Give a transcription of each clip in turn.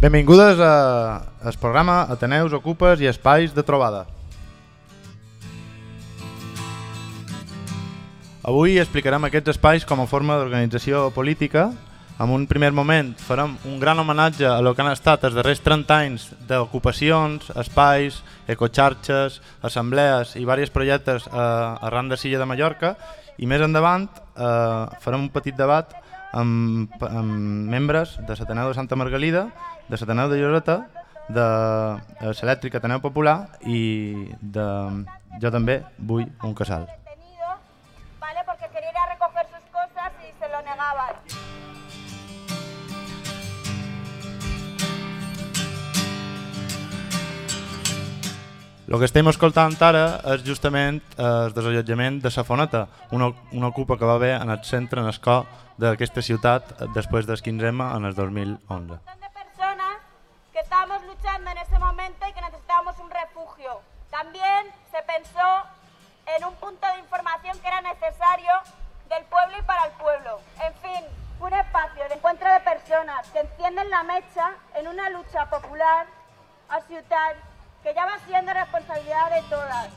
Benvingudes a el programa Ateneus, Ocupes i Espais de Trobada. Avui explicarem aquests espais com a forma d'organització política. En un primer moment farem un gran homenatge a lo que han estat els darrers 30 anys d'ocupacions, espais, ecocharxes, assemblees i diversos projectes eh, arran de Silla de Mallorca i més endavant eh, farem un petit debat amb, amb membres de l'Ateneu de Santa Margalida de l'Ateneu de Lloreta, de eh, l'Elèctrica Ateneu Popular i de Jo també vull un casal. El que estem escoltant ara és justament eh, el desallotjament de la Foneta, una, una ocupa que va haver en el centre, en el d'aquesta ciutat després del 15M en el 2011. montón de personas que estábamos luchando en ese momento y que necesitábamos un refugio. También se pensó en un punto de que era necesario del pueblo y para el pueblo. En fin, un espacio de de personas que encienden la mecha en una lucha popular a ciudad que ya va siendo responsabilidad de todas.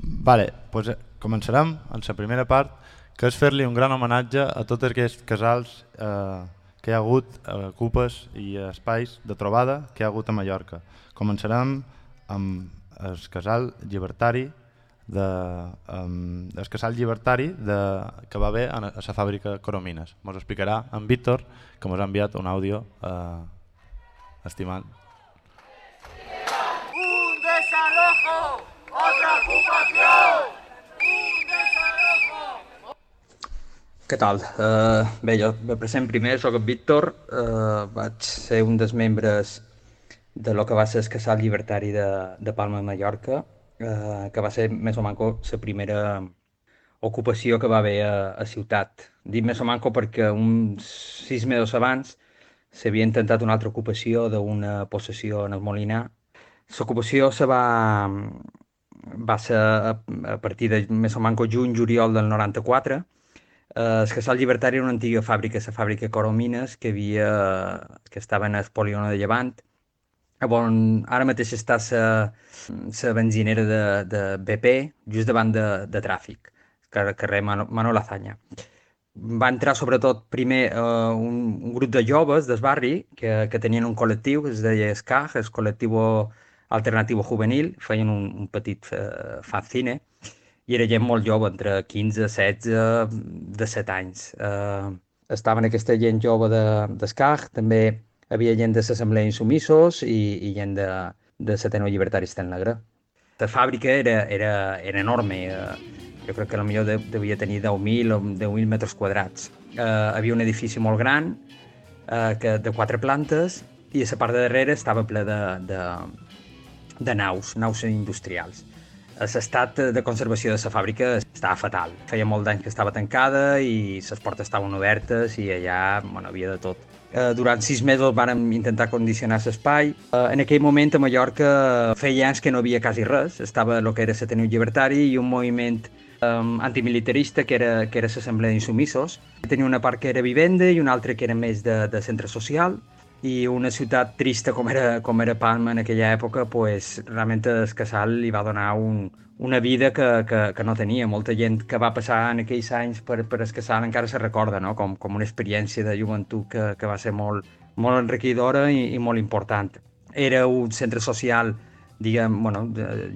Vale, pues, eh, començarem en la primera part, que és fer-li un gran homenatge a tots aquests casals eh, que hi ha hagut, eh, ocupes i espais de trobada que hi ha hagut a Mallorca. Començarem amb el casal llibertari de, um, el casal llibertari de, que va haver a, la fàbrica Coromines. Ens explicarà en Víctor, que ens ha enviat un àudio eh, estimant. ¡Un desalojo! ¡Otra ocupación! Què tal? Uh, bé, jo me present primer, sóc en Víctor, uh, vaig ser un dels membres de lo que va ser el casal llibertari de, de Palma de Mallorca, uh, que va ser més o manco la primera ocupació que va haver a, a ciutat. Dic més o manco perquè uns sis mesos abans s'havia intentat una altra ocupació d'una possessió en el Molinar. L'ocupació se va, va ser a, a partir de més o manco juny-juliol del 94, Eh, el casal llibertari era una antiga fàbrica, la fàbrica Coromines, que, havia, que estava en el polígono de Llevant, on ara mateix està la benzinera de, de BP, just davant de, de tràfic, car carrer Mano- Manol Azanya. Va entrar sobretot primer eh, un, un grup de joves del barri que, que tenien un col·lectiu que es deia SCAG, el col·lectiu alternativo juvenil, feien un, un petit eh, fanzine, i era gent molt jove, entre 15 i 16, de 7 anys. Eh, estaven aquesta gent jove de, també havia gent de l'Assemblea Insumissos i, i gent de, de l'Ateneu Llibertari Estel Negre. La fàbrica era, era, era enorme, eh, jo crec que potser de, devia tenir 10.000 o 10.000 metres quadrats. Eh, havia un edifici molt gran, eh, que, de quatre plantes, i a la part de darrere estava ple de, de, de naus, naus industrials. L'estat de conservació de la fàbrica estava fatal. Feia molt d'anys que estava tancada i les portes estaven obertes i allà bueno, havia de tot. Eh, durant sis mesos vàrem intentar condicionar l'espai. Eh, en aquell moment a Mallorca feia anys que no havia quasi res. Estava el que era l'Ateneu Llibertari i un moviment um, antimilitarista que era, que era l'Assemblea d'Insumissos. Tenia una part que era vivenda i una altra que era més de, de centre social i una ciutat trista com era, com era Palma en aquella època, pues, realment el casal li va donar un, una vida que, que, que no tenia. Molta gent que va passar en aquells anys per, per el casal encara se recorda no? com, com una experiència de joventut que, que va ser molt, molt enriquidora i, i molt important. Era un centre social diguem, bueno,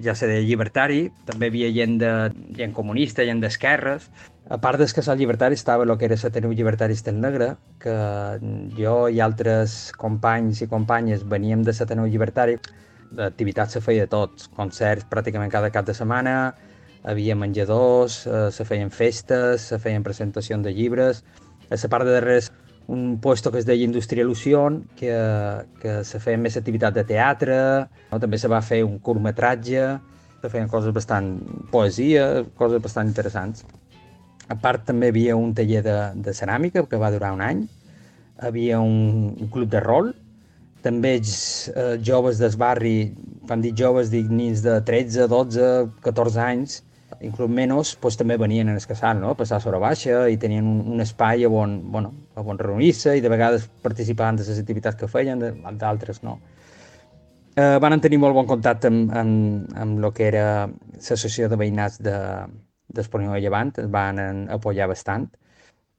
ja sé, de llibertari, també hi havia gent, de, gent comunista, gent d'esquerres. A part del casal llibertari estava el que era l'Ateneu Llibertari Estel Negre, que jo i altres companys i companyes veníem de l'Ateneu Llibertari. L'activitat se feia de tots, concerts pràcticament cada cap de setmana, havia menjadors, eh, se feien festes, se feien presentacions de llibres. A la part de darrere un puesto que es deia Indústria Il·lusió, que, que se feia més activitat de teatre, no? també se va fer un curtmetratge, se feien coses bastant... poesia, coses bastant interessants. A part també hi havia un taller de, de ceràmica que va durar un any, hi havia un, un club de rol, també eh, joves del barri, quan dic joves dic nins de 13, 12, 14 anys, inclús menys, pues, també venien en el casal, no? a passar a sobre baixa i tenien un, un espai on, bueno, on reunir-se i de vegades participaven de les activitats que feien, d'altres no. Eh, van tenir molt bon contacte amb, amb, amb el que era l'associació de veïnats de, d'Espanyol de Llevant, ens van apoyar bastant,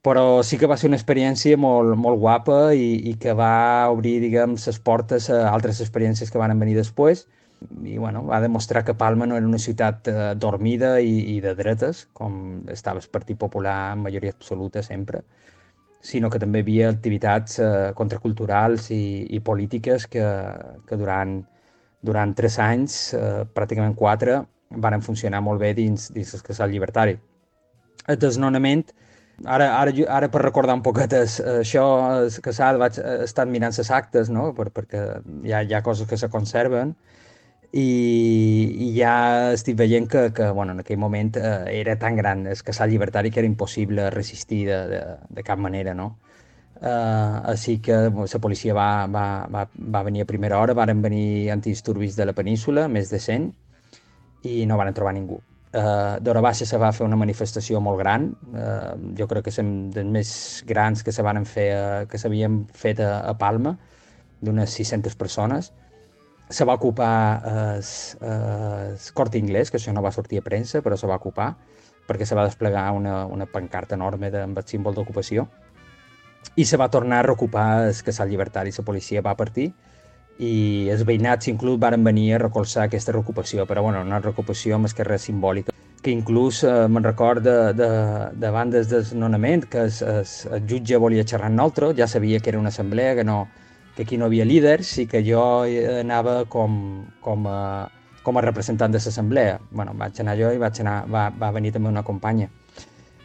però sí que va ser una experiència molt, molt guapa i, i que va obrir, diguem, les portes a altres experiències que van venir després. I bueno, va demostrar que Palma no era una ciutat eh, dormida i, i de dretes, com estava el Partit Popular en majoria absoluta sempre, sinó que també hi havia activitats eh, contraculturals i, i polítiques que, que durant, durant tres anys, eh, pràcticament quatre, van funcionar molt bé dins, dins el casal llibertari. El desnonament, ara, ara, ara per recordar un poquet es, això, el casal, vaig estar mirant les actes, no? per, perquè hi ha, hi ha coses que se conserven, i, i ja estic veient que, que bueno, en aquell moment eh, era tan gran el casal llibertari que era impossible resistir de, de, de cap manera, no? Uh, així que la policia va, va, va, va venir a primera hora, varen venir antidisturbis de la península, més de 100, i no van trobar ningú. Uh, D'hora baixa se va fer una manifestació molt gran, uh, jo crec que són dels més grans que se van fer, uh, que s'havien fet a, a Palma, d'unes 600 persones, se va ocupar el, el Corte Inglés, que això no va sortir a premsa, però se va ocupar, perquè se va desplegar una, una pancarta enorme de, amb el símbol d'ocupació, i se va tornar a reocupar el casal llibertari, la policia va partir, i els veïnats inclús varen venir a recolzar aquesta reocupació, però bueno, una reocupació més que simbòlica que inclús eh, me'n record de, de, davant del desnonament que el, el, el jutge volia xerrar amb nosaltres, ja sabia que era una assemblea, que no, que aquí no havia líders i que jo anava com, com, a, com a representant de l'assemblea. bueno, vaig anar jo i vaig anar, va, va venir també una companya.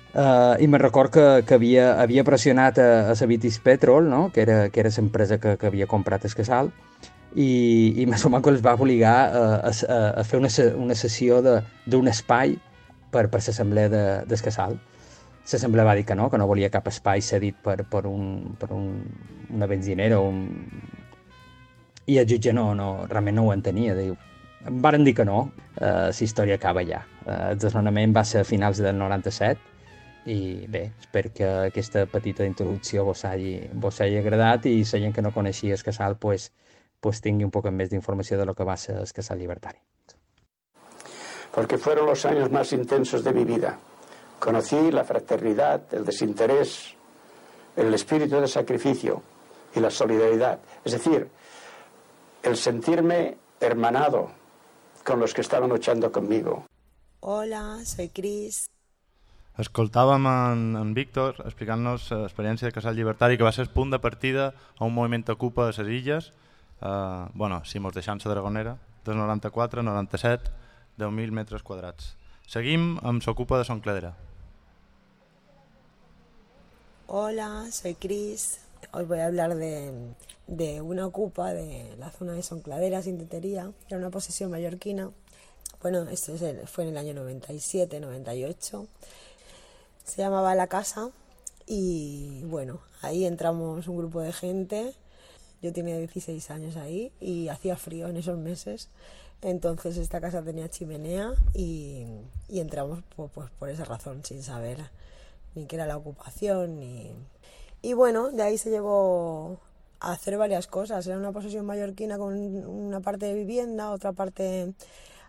Uh, I me record que, que havia, havia pressionat a, a Savitis Petrol, no? que era, que era l'empresa que, que havia comprat el casal, i, i més o menys els va obligar a, a, a fer una, una sessió d'un espai per, per l'assemblea de, del casal l'assemblea va dir que no, que no volia cap espai cedit per, per, un, per un, una benzinera o un... i el jutge no, no, realment no ho entenia, diu, em varen dir que no, uh, la història acaba ja. Uh, el desnonament va ser a finals del 97 i bé, espero que aquesta petita introducció vos hagi, vos hagi agradat i la gent que no coneixia el casal pues, pues tingui un poc més d'informació de lo que va ser el casal libertari. Porque fueron los años más intensos de mi vida. Conocí la fraternidad, el desinterés, el espíritu de sacrificio y la solidaridad. Es decir, el sentirme hermanado con los que estaban luchando conmigo. Hola, soy Cris. Escoltàvem en, en Víctor explicant-nos l'experiència de Casal Llibertari que va ser el punt de partida a un moviment que ocupa a les illes, eh, bueno, si mos deixant la Dragonera, des 94, 97, 10.000 metres quadrats. Seguim amb s'ocupa de Son Cledera. Hola, soy Cris. Os voy a hablar de, de, una ocupa de la zona de Soncladera, sin tetería. Era una posesión mallorquina. Bueno, esto es el, fue en el año 97, 98. Se llamaba La Casa y bueno, ahí entramos un grupo de gente. Yo tenía 16 años ahí y hacía frío en esos meses. Entonces esta casa tenía chimenea y, y entramos pues, pues por esa razón, sin saber ni qué era la ocupación, ni... Y bueno, de ahí se llevó a hacer varias cosas. Era una posesión mallorquina con una parte de vivienda, otra parte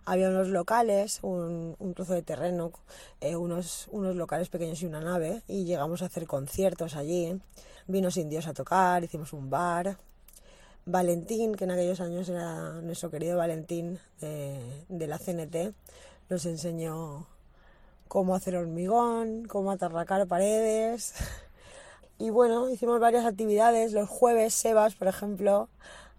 había unos locales, un, trozo de terreno, eh, unos, unos locales pequeños y una nave, y llegamos a hacer conciertos allí. Vinos indios a tocar, hicimos un bar. Valentín, que en aquellos años era nuestro querido Valentín de, de la CNT, nos enseñó cómo hacer hormigón, cómo atarracar paredes. Y bueno, hicimos varias actividades. Los jueves, Sebas, por ejemplo,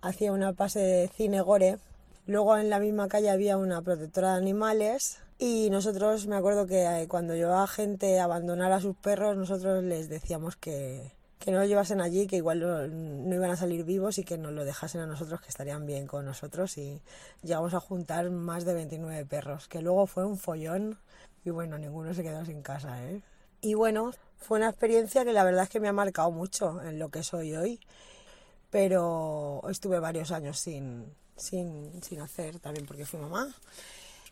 hacía una pase de cine gore. Luego en la misma calle había una protectora de animales. Y nosotros, me acuerdo que eh, cuando llevaba gente a abandonar a sus perros, nosotros les decíamos que, que no lo llevasen allí, que igual no, iban a salir vivos y que nos lo dejasen a nosotros, que estarían bien con nosotros. Y llegamos a juntar más de 29 perros, que luego fue un follón y bueno, ninguno se quedó sin casa, ¿eh? Y bueno, fue una experiencia que la verdad es que me ha marcado mucho en lo que soy hoy, pero estuve varios años sin, sin, sin hacer, también porque fui mamá.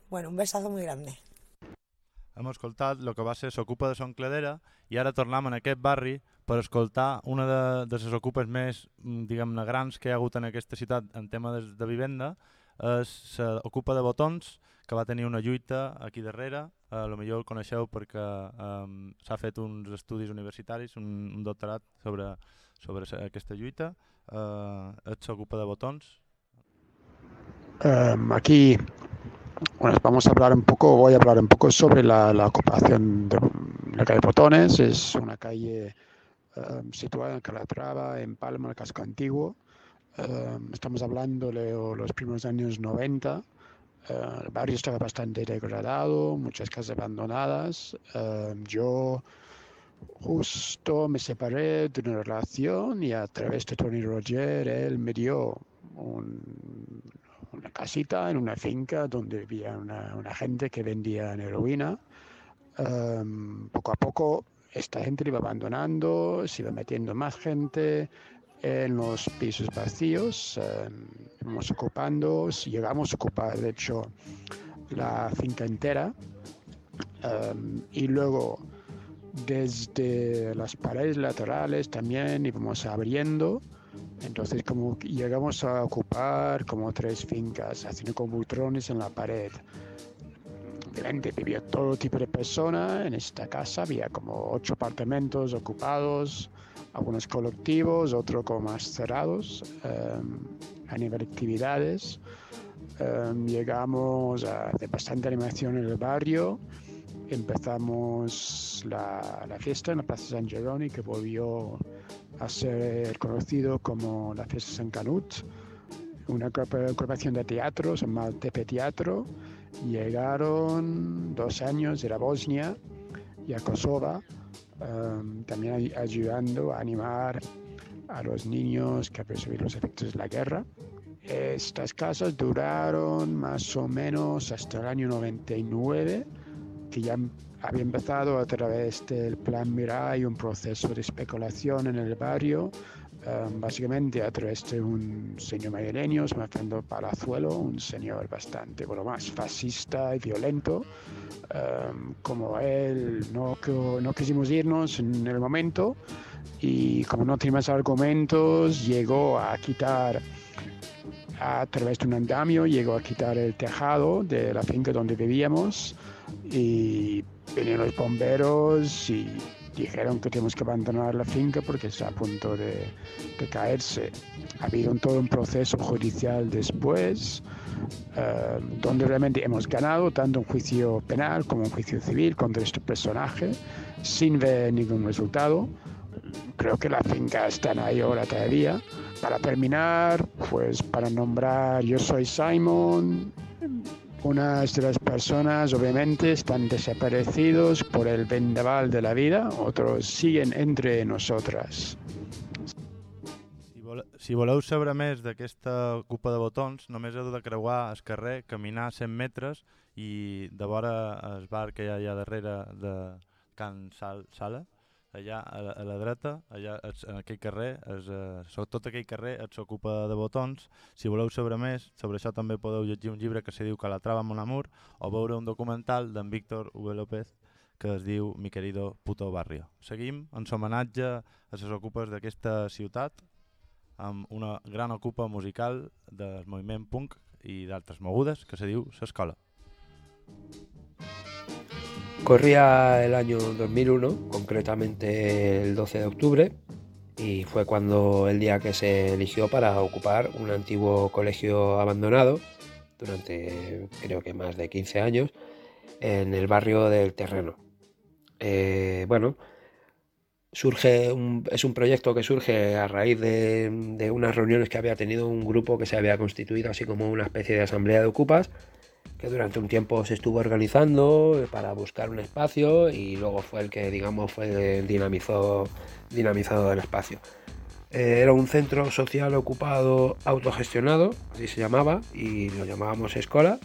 Bueno, un besazo muy grande. hem escoltat el que va ser l'ocupa de Son Cladera i ara tornem en aquest barri per escoltar una de, de les ocupes més mm, diguem-ne grans que hi ha hagut en aquesta ciutat en tema de, de vivenda és l'ocupa de Botons que va tenir una lluita aquí darrere a lo millor el coneixeu perquè um, s'ha fet uns estudis universitaris, un, un doctorat sobre, sobre aquesta lluita. Uh, et s'ocupa de botons? Um, aquí bueno, vamos a hablar un poco, voy a hablar un poco sobre la, la ocupación de la calle Botones. Es una calle um, situada en Calatrava, en Palma, el casco antiguo. Um, estamos hablando de los primeros años 90. Uh, el barrio estaba bastante degradado, muchas casas abandonadas. Uh, yo justo me separé de una relación y a través de Tony Roger él me dio un, una casita en una finca donde vivía una, gente que vendía heroína. Um, poco a poco esta gente iba abandonando, se iba metiendo más gente, en los pisos vacíos, eh, vamos ocupando, llegamos a ocupar de hecho la finca entera eh, y luego desde las paredes laterales también íbamos abriendo, entonces como llegamos a ocupar como tres fincas, haciendo como butrones en la pared. Obviamente vivía todo tipo de personas en esta casa, había como ocho apartamentos ocupados, algunos colectivos, otros como más cerrados um, a nivel de actividades. Um, llegamos a hacer bastante animación en el barrio. Empezamos la, la, fiesta en la Plaza San Geroni, que volvió a ser conocido como la Fiesta San Canut, una agrupación de teatro, se llama Tepe Teatro. Llegaron dos años de la Bosnia y a Kosovo um, también ayudando a animar a los niños que han percibido los efectos de la guerra. Estas casas duraron más o menos hasta el año 99, que ya había empezado a través del Plan Mirai un proceso de especulación en el barrio, um, básicamente a través de un señor madrileño, Fernando Palazuelo, un señor bastante, bueno, más fascista y violento, Um, como él no, no quisimos irnos en el momento y como no teníamos argumentos llegó a quitar a través de un andamio llegó a quitar el tejado de la finca donde vivíamos y vinieron los bomberos y dijeron que tenemos que abandonar la finca porque está a punto de, de caerse. Ha habido un, todo un proceso judicial después, uh, donde realmente hemos ganado tanto un juicio penal como un juicio civil contra este personaje, sin ver ningún resultado. Creo que la finca está ahí ahora todavía. Para terminar, pues para nombrar, yo soy Simon, unas de las personas obviamente están desaparecidos por el vendaval de la vida, otros siguen entre nosotras. Si, si voleu saber més d'aquesta copa de botons, només heu de creuar el carrer, caminar 100 metres i de vora el bar que hi ha allà darrere de Can Sal, Sala, allà a la, a la dreta, allà en aquell carrer, es, eh, tot aquell carrer et s'ocupa de botons. Si voleu saber més, sobre això també podeu llegir un llibre que se diu Calatrava Mon Amor o veure un documental d'en Víctor V. López que es diu Mi querido puto barrio. Seguim en homenatge a les ocupes d'aquesta ciutat amb una gran ocupa musical del moviment punk i d'altres mogudes que se diu S'Escola. Corría el año 2001, concretamente el 12 de octubre, y fue cuando el día que se eligió para ocupar un antiguo colegio abandonado durante creo que más de 15 años en el barrio del Terreno. Eh, bueno, surge es un proyecto que surge a raíz de, de unas reuniones que había tenido un grupo que se había constituido así como una especie de asamblea de ocupas que durante un tiempo se estuvo organizando para buscar un espacio y luego fue el que, digamos, fue dinamizó, dinamizado el espacio. Eh, era un centro social ocupado autogestionado, así se llamaba, y lo llamábamos Escola.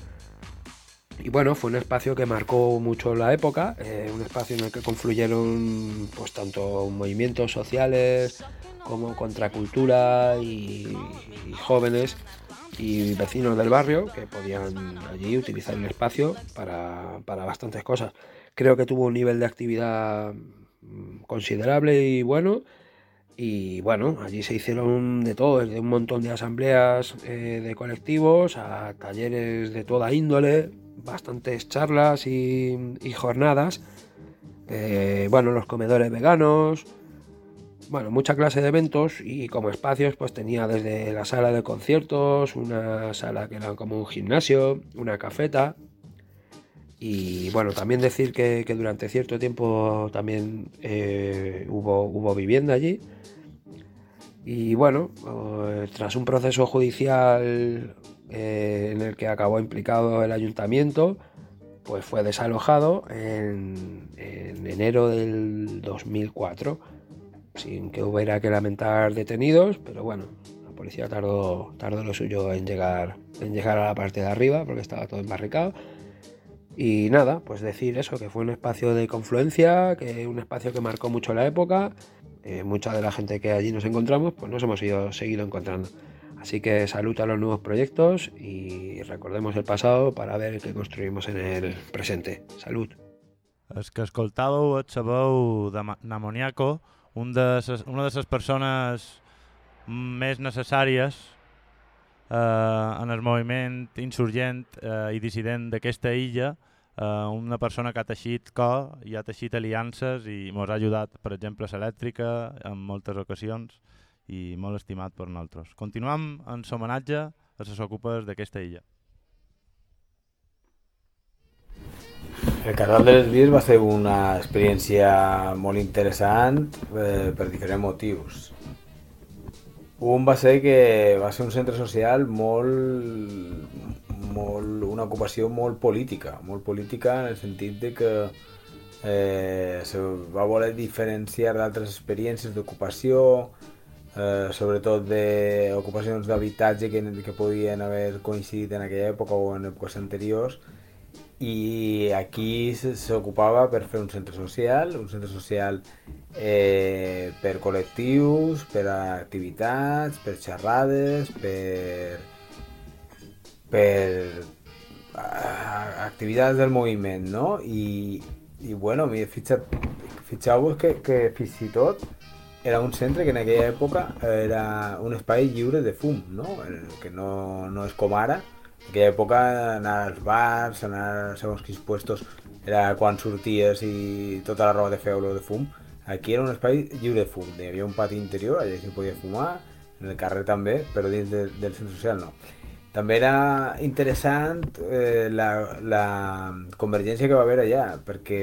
Y bueno, fue un espacio que marcó mucho la época, eh, un espacio en el que confluyeron pues tanto movimientos sociales como contracultura y, y jóvenes y vecinos del barrio que podían allí utilizar el espacio para, para bastantes cosas. Creo que tuvo un nivel de actividad mm, considerable y bueno. Y bueno, allí se hicieron de todo, desde un montón de asambleas eh, de colectivos a talleres de toda índole, bastantes charlas y, jornadas. Eh, bueno, los comedores veganos, bueno, mucha clase de eventos y como espacios pues tenía desde la sala de conciertos, una sala que era como un gimnasio, una cafeta. Y bueno, también decir que, durante cierto tiempo también eh, hubo, hubo vivienda allí. Y bueno, eh, tras un proceso judicial eh, en el que acabó implicado el ayuntamiento, pues fue desalojado en, en enero del 2004 sin que hubiera que lamentar detenidos, pero bueno, la policía tardó, tardó lo suyo en llegar, en llegar a la parte de arriba porque estaba todo embarricado. Y nada, pues decir eso, que fue un espacio de confluencia, que un espacio que marcó mucho la época. Eh, mucha de la gente que allí nos encontramos, pues nos hemos ido, seguido encontrando. Así que salud a los nuevos proyectos y recordemos el pasado para ver qué construimos en el presente. Salud. Es que escoltàveu el sabeu de Namoniaco, un de ses, una de les persones més necessàries eh, en el moviment insurgent eh, i dissident d'aquesta illa, eh, una persona que ha teixit cor i ha teixit aliances i ens ha ajudat, per exemple, a l'elèctrica en moltes ocasions i molt estimat per nosaltres. Continuem en homenatge a les ocupes d'aquesta illa. El Casal de les Vies va ser una experiència molt interessant eh, per diferents motius. Un va ser que va ser un centre social molt, molt una ocupació molt política, molt política en el sentit de que eh, se va voler diferenciar d'altres experiències d'ocupació, eh, sobretot d'ocupacions d'habitatge que, que podien haver coincidit en aquella època o en èpoques anteriors, i aquí s'ocupava per fer un centre social, un centre social eh, per col·lectius, per activitats, per xerrades, per, per activitats del moviment, no? I, i bueno, fixeu-vos que, que fins i tot era un centre que en aquella època era un espai lliure de fum, no? que no, no és com ara, aquella època anar als bars, anar a segons quins puestos, era quan sorties i tota la roba de feure de fum. Aquí era un espai lliure de fum, hi havia un pati interior, allà s'hi podia fumar, en el carrer també, però dins de, del centre social no. També era interessant eh, la, la convergència que va haver allà, perquè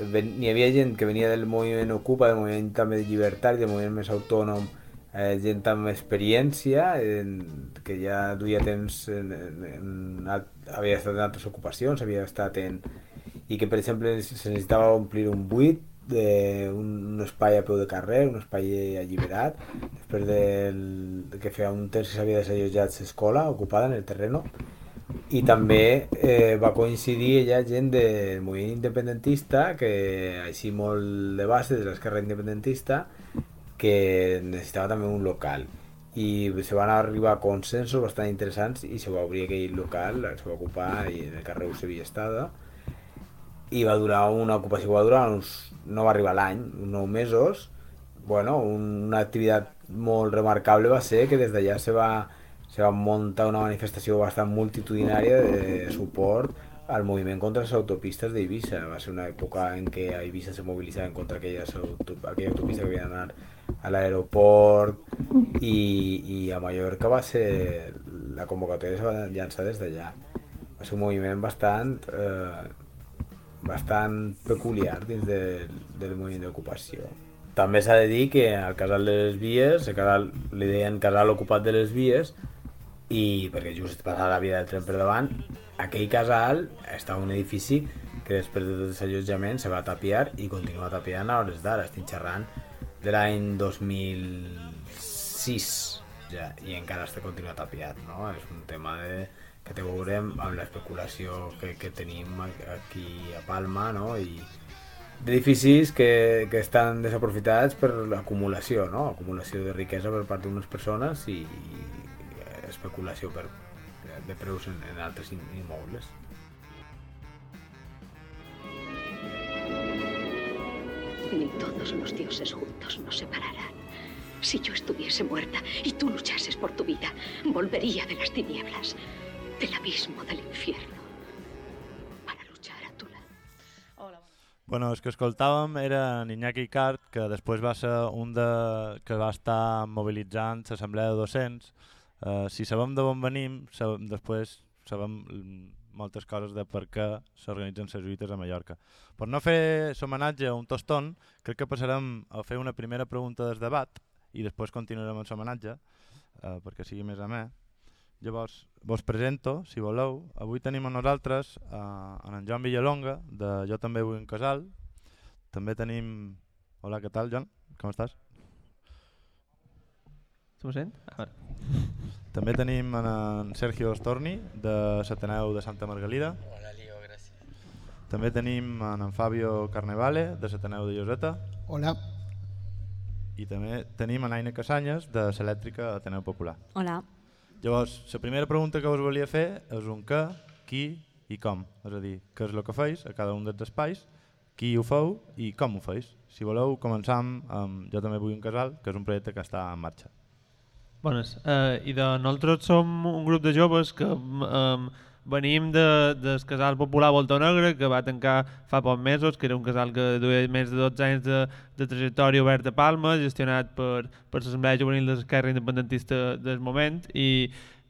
n'hi havia gent que venia del moviment Ocupa, del moviment també de llibertat, del moviment més autònom, eh, gent amb experiència, en, que ja duia temps, en, en, en, havia estat en altres ocupacions, havia estat en... i que, per exemple, se necessitava omplir un buit, de un, un espai a peu de carrer, un espai alliberat, després del, de que feia un temps que s'havia desallotjat l'escola ocupada en el terreno, i també eh, va coincidir ella gent del moviment independentista, que així molt de base de l'esquerra independentista, que necessitava també un local. I se van arribar a consensos bastant interessants i se va obrir aquell local, se va ocupar i en el carrer Eusebio Estada i va durar una ocupació va durar uns, no va arribar l'any, uns 9 mesos. Bueno, una activitat molt remarcable va ser que des d'allà se va, se va muntar una manifestació bastant multitudinària de suport al moviment contra les autopistes d'Eivissa. Va ser una època en què a Eivissa se mobilitzaven contra aquelles, aquella autopista que havia d'anar a l'aeroport i, i a Mallorca va ser la convocatòria es va llançar des d'allà. Va ser un moviment bastant eh, bastant peculiar dins de, del moviment d'ocupació. També s'ha de dir que al casal de les vies el casal, li deien casal ocupat de les vies i perquè just passava la via del tren per davant aquell casal estava un edifici que després de tot allotjament se va tapiar i continua tapiant a hores d'ara. Estic xerrant de l'any 2006 ja, i encara està continua tapiat, no? És un tema de, que te veurem amb l'especulació que, que tenim aquí a Palma, no? I d'edificis que, que estan desaprofitats per l'acumulació, no? Acumulació de riquesa per part d'unes persones i, i especulació per, de preus en, en altres immobles. Ni todos los dioses juntos nos separarán. Si yo estuviese muerta y tú luchases por tu vida, volvería de las tinieblas, del abismo del infierno, para luchar a tu lado. Bueno, els que escoltàvem era Iñaki Cart, que després va ser un de... que va estar mobilitzant l'assemblea de docents. Uh, si sabem d'on venim, sabem, després sabem moltes coses de per què s'organitzen les lluites a Mallorca. Per no fer l'homenatge a un toston, crec que passarem a fer una primera pregunta del debat i després continuarem amb l'homenatge eh, perquè sigui més amè. Llavors, vos presento, si voleu. Avui tenim a nosaltres eh, en Joan Villalonga, de Jo també vull un casal. També tenim... Hola, què tal, Joan? Com estàs? Se me sent? A veure. També tenim en Sergio Storni, de l'Ateneu de Santa Margalida. Hola, Lio, gràcies. També tenim en, en Fabio Carnevale, de l'Ateneu de Lloseta. Hola. I també tenim en Aina Casanyes, de l'Elèctrica Ateneu Popular. Hola. Llavors, la primera pregunta que us volia fer és un què, qui i com. És a dir, què és el que feis a cada un dels espais, qui ho feu i com ho feis. Si voleu, començam amb Jo també vull un casal, que és un projecte que està en marxa. Bones. Uh, I de nosaltres som un grup de joves que um, venim de, del casal popular Volta Negra, que va tancar fa pocs mesos, que era un casal que duia més de 12 anys de, de trajectòria oberta a Palma, gestionat per, per l'Assemblea Juvenil de l'Esquerra Independentista del moment, i,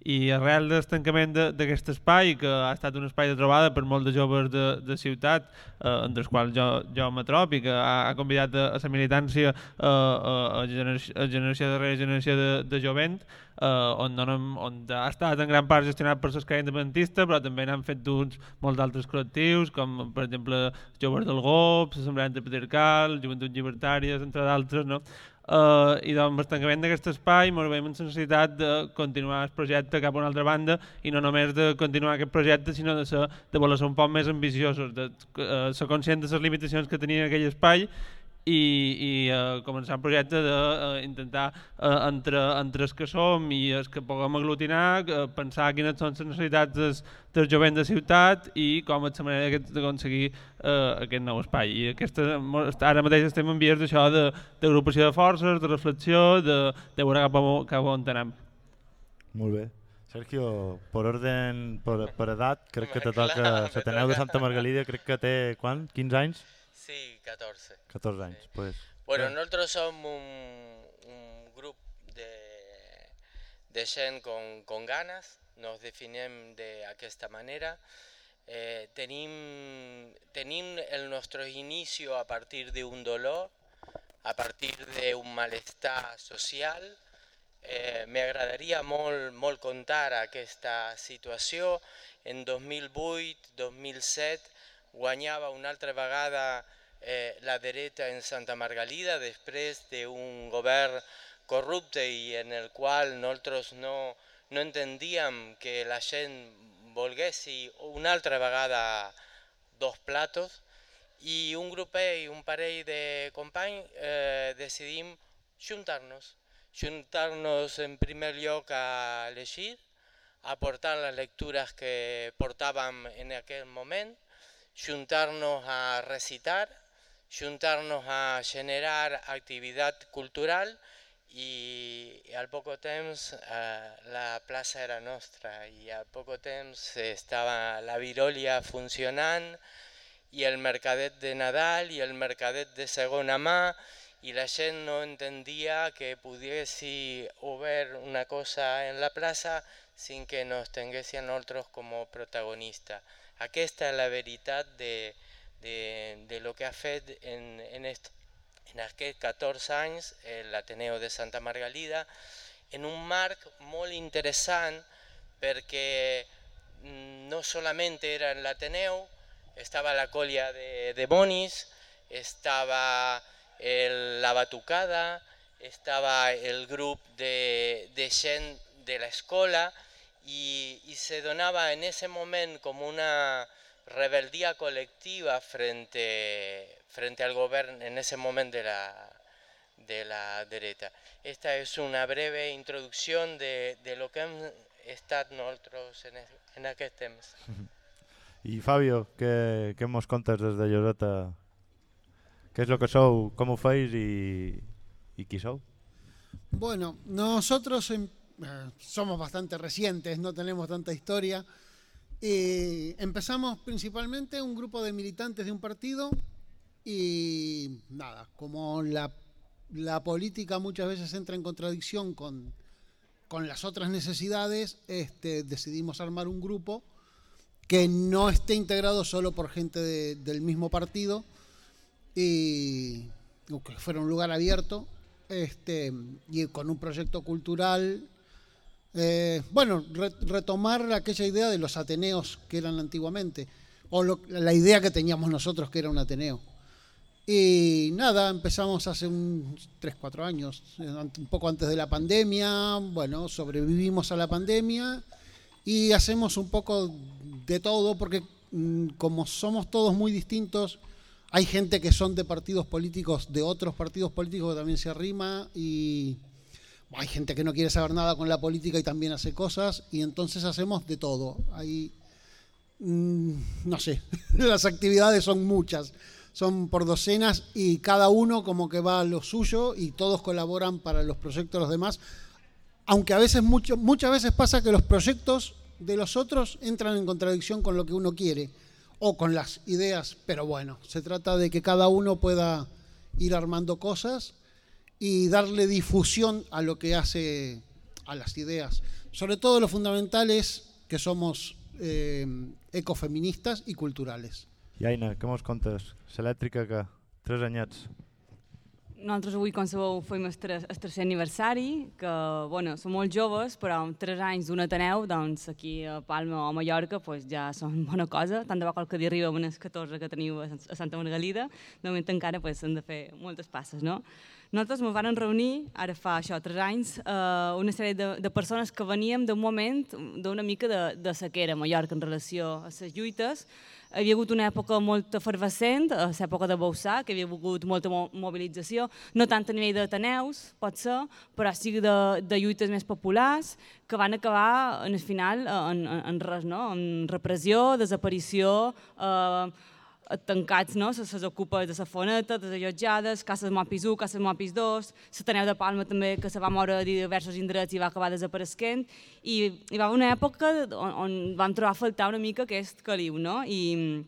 i arrel del tancament d'aquest espai, que ha estat un espai de trobada per molts de joves de, de ciutat, eh, entre els quals jo, jo me trob, i que ha, ha convidat a, la militància eh, a, a, generació, a generació generació de, de jovent, eh, on, on, on ha estat en gran part gestionat per l'esquerra independentista, però també n'han fet d'uns molts altres col·lectius, com per exemple Joves del GOP, l'Assemblea Interpatriarcal, Joventut Llibertàries, entre d'altres, no? Uh, i doncs, amb tancament d'aquest espai ens veiem la necessitat de continuar el projecte cap a una altra banda i no només de continuar aquest projecte sinó de, ser, de voler ser un poc més ambiciosos, de uh, ser conscient de les limitacions que tenia aquell espai i, i uh, començar un projecte d'intentar uh, uh, entre, entre els que som i els que puguem aglutinar, uh, pensar quines són les necessitats des, del jovent de ciutat i com és la manera d'aconseguir uh, aquest nou espai. I aquesta, ara mateix estem en vies d'això d'agrupació de, de forces, de reflexió, de, de veure cap, a, cap a on anem. Molt bé. Sergio, per orden, per, per edat, crec que te toca, l'Ateneu de Santa Margalida, crec que té, quan? 15 anys? Sí, 14. 14 anys, sí. pues. Bueno, eh. nosotros somos un, un grupo de, de gent con, con ganas, nos definimos de aquesta manera. Eh, tenim, tenim el nostre inici a partir d'un dolor, a partir d'un malestar social. Eh, M'agradaria molt, molt contar aquesta situació. En 2008-2007 guanyava una altra vegada eh, la dreta en Santa Margalida després d'un govern corrupte i en el qual nosaltres no, no entendíem que la gent volgués una altra vegada dos platos i un grupet i un parell de companys eh, decidim juntar-nos. Juntar-nos en primer lloc a llegir, aportar les lectures que portàvem en aquell moment, juntar-nos a recitar, juntar-nos a generar activitat cultural i al poc temps eh, la plaça era nostra i al poc temps estava la Viròlia funcionant i el mercadet de Nadal i el mercadet de segona mà i la gent no entendia que poguessi obert una cosa en la plaça sin que nos tinguessin nosaltres com protagonistes. Aquesta és la veritat de, de, de lo que ha fet en, en, est, en aquests 14 anys l'Ateneu de Santa Margalida en un marc molt interessant perquè mm, no solament era en l'Ateneu, estava la colla de, de Bonis, estava el, la batucada, estava el grup de, de gent de l'escola i, i se donava en ese moment com una, rebeldía colectiva frente, frente al gobierno en ese momento de la, de la derecha. Esta es una breve introducción de, de lo que hemos estado nosotros en, en aquests temps. I Fabio, què, què mos contes des de Lloreta? què és el que sou, com ho feis i, i qui sou? Bueno, nosotros em, eh, somos bastante recientes, no tenemos tanta historia. Y empezamos principalmente un grupo de militantes de un partido y nada, como la, la política muchas veces entra en contradicción con, con las otras necesidades, este, decidimos armar un grupo que no esté integrado solo por gente de- del mismo partido y o que fuera un lugar abierto este, y con un proyecto cultural. Eh, bueno, re- retomar aquella idea de los Ateneos que eran antiguamente, o la idea que teníamos nosotros que era un Ateneo. Y nada, empezamos hace un 3, 4 años, un poco antes de la pandemia, bueno, sobrevivimos a la pandemia y hacemos un poco de todo porque mm, como somos todos muy distintos, hay gente que son de partidos políticos, de otros partidos políticos que también se arrima y hay gente que no quiere saber nada con la política y también hace cosas y entonces hacemos de todo. Hay, mm, no sé, las actividades son muchas, son por docenas y cada uno como que va a lo suyo y todos colaboran para los proyectos de los demás. Aunque a veces, muchas veces pasa que los proyectos de los otros entran en contradicción con lo que uno quiere o con las ideas, pero bueno, se trata de que cada uno pueda ir armando cosas y darle difusión a lo que hace a las ideas. Sobre todo lo fundamental es que somos eh, ecofeministas y culturales. I Aina, què mos contes? L'elèctrica que... Tres anyets. Nosaltres avui, com sabeu, fem el, tres, el tercer aniversari, que, bueno, som molt joves, però amb tres anys d'un Ateneu, doncs aquí a Palma o a Mallorca pues, ja són bona cosa. Tant de bo qualque dia arribem als 14 que teniu a Santa Margalida, de moment encara pues, hem de fer moltes passes, no? Nosaltres ens vam reunir, ara fa això, tres anys, eh, una sèrie de, de persones que veníem d'un moment d'una mica de, de sequera a Mallorca en relació a les lluites. Havia hagut una època molt efervescent, a l'època de Boussà, que havia hagut molta mo mobilització, no tant a nivell d'Ateneus, pot ser, però sí de, de lluites més populars, que van acabar, en el final, en, en, en res, no? en repressió, desaparició, eh, tancats, no? Se, se ocupa de la foneta, de les allotjades, cases Mopis 1, cases Mopis 2, l'Ateneu de Palma també, que se va moure a diversos indrets i va acabar desapareguent, i hi va haver una època on, on vam trobar a faltar una mica aquest caliu, no? I,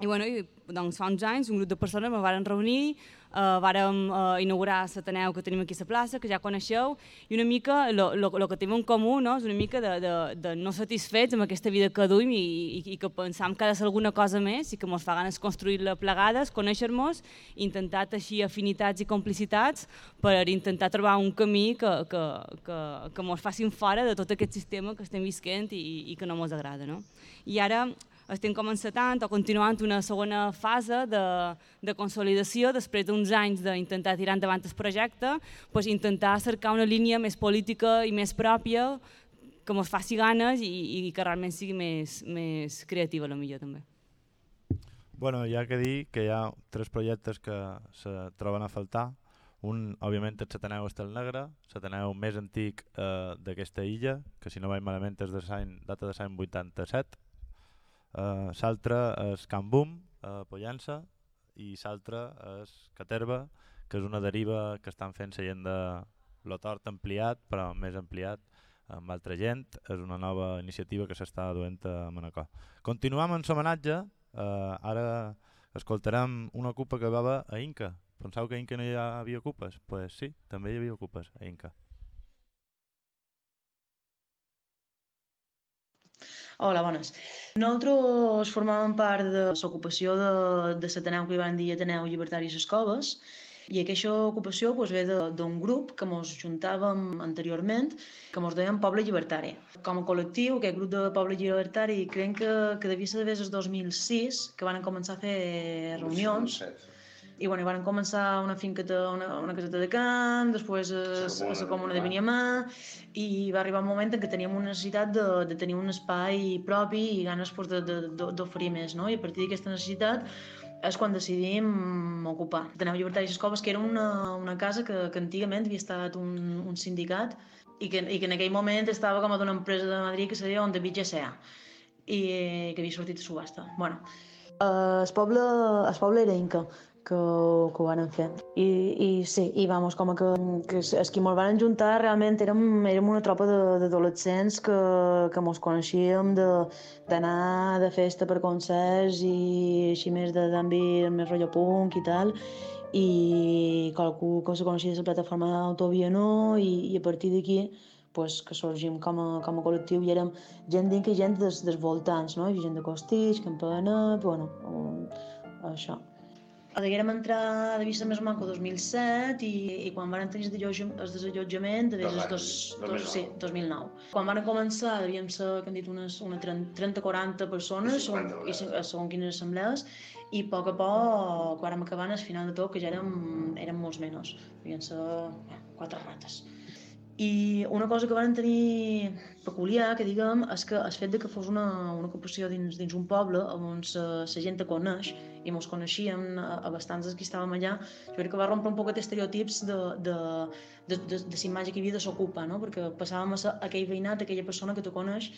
i, bueno, i, doncs fa uns anys un grup de persones me varen reunir, eh, vàrem eh, inaugurar l'Ateneu que tenim aquí a la plaça, que ja coneixeu, i una mica el que tenim en comú no? és una mica de, de, de no satisfets amb aquesta vida que duim i, i, i que pensam que ha de ser alguna cosa més i que ens fa ganes construir-la plegades, conèixer-nos, intentar teixir afinitats i complicitats per intentar trobar un camí que, que, que, que ens facin fora de tot aquest sistema que estem visquent i, i que no ens agrada. No? I ara estem començant o continuant una segona fase de, de consolidació després d'uns anys d'intentar tirar endavant el projecte, pues intentar cercar una línia més política i més pròpia que ens faci ganes i, i que realment sigui més, més creativa, a millor també. Bueno, ha que dir que hi ha tres projectes que se troben a faltar. Un, òbviament, és l'Ateneu Estel Negre, l'Ateneu més antic eh, d'aquesta illa, que si no vaig malament és de data de l'any 87. Uh, l'altre és Can Bum, a Pollença, i l'altre és Caterva, que és una deriva que estan fent la gent de l'Otort ampliat, però més ampliat amb altra gent. És una nova iniciativa que s'està duent a Manacor. Continuem amb l'homenatge. Uh, ara escoltarem una ocupa que va a Inca. Penseu que a Inca no hi havia? Doncs pues sí, també hi havia ocupes a Inca. Hola, bones. Nosaltres formàvem part de l'ocupació de, de l'Ateneu que van dir Ateneu Llibertari Les Coves i aquesta ocupació doncs, ve d'un grup que ens juntàvem anteriorment que ens deien Poble Llibertari. Com a col·lectiu, aquest grup de Poble Llibertari crec que, que devia ser des del 2006 que van començar a fer reunions i bueno, i van començar una finqueta, una, una caseta de camp, després a, a la comuna de Beniamà, i va arribar un moment en què teníem una necessitat de, de tenir un espai propi i ganes pues, d'oferir més, no? I a partir d'aquesta necessitat és quan decidim ocupar. Tenem Llibertat i les Coves, que era una, una casa que, que antigament havia estat un, un sindicat i que, i que en aquell moment estava com a d'una empresa de Madrid que se deia on David GSA i que havia sortit a subhasta. Bueno, eh, el, poble, el poble era Inca, que, que ho van fer. I, i sí, i vamos, com que, que els qui me'l van juntar realment érem, érem una tropa d'adolescents que, que mos coneixíem d'anar de, de festa per concerts i així més d'àmbit més rotllo punk i tal, i qualcú que se coneixia de la plataforma d'Autovianó i, i a partir d'aquí pues, que sorgim com a, com a col·lectiu i érem gent dintre i gent des, des voltants, no? I gent de Costitx, Campanet, bueno, això. Deguérem entrar de vista més o menys 2007 i, i quan van tenir el desallotjament de des dos, dos, sí, 2009. Quan van començar devíem ser, que hem dit, unes, una 30-40 persones, segon, i, segons quines assemblees, i a poc a poc, quan vam acabar, al final de tot, que ja érem, érem molts menys, devien ser eh, quatre rates. I una cosa que van tenir peculiar, que diguem, és que el fet de que fos una, una ocupació dins, dins un poble on la gent te coneix i ens coneixíem a, a bastants dels que estàvem allà, jo crec que va rompre un poc aquests estereotips de, de, de, de, de la imatge que hi havia de s'ocupa, no? perquè passàvem a ser aquell veïnat, aquella persona que te coneix,